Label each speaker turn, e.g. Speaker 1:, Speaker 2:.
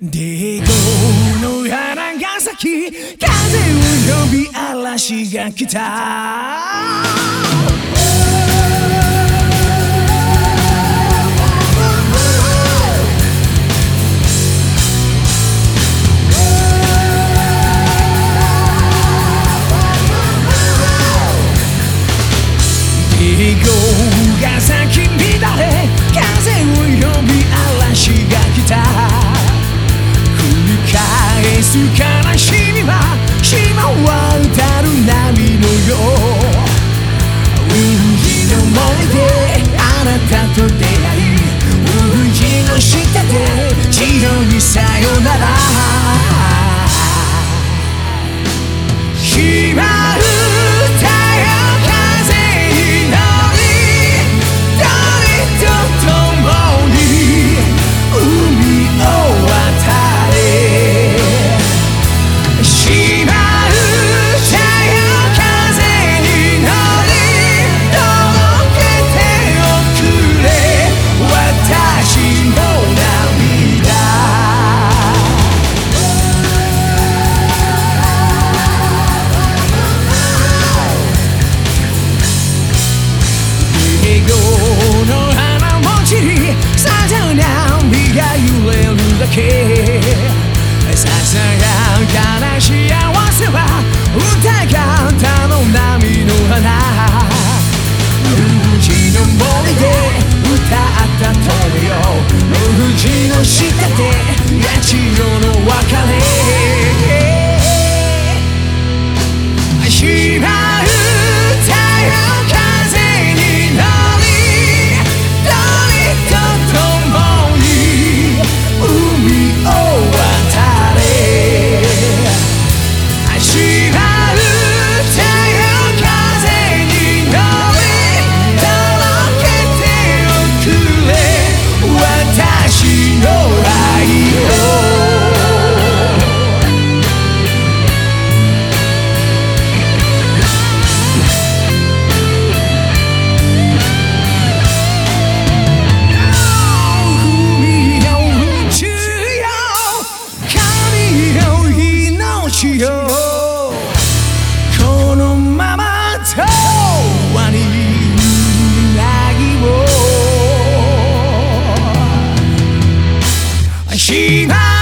Speaker 1: 抵抗の花が咲き風を呼び嵐が来た。の出会いウンの下で自由にさよならだけ she China.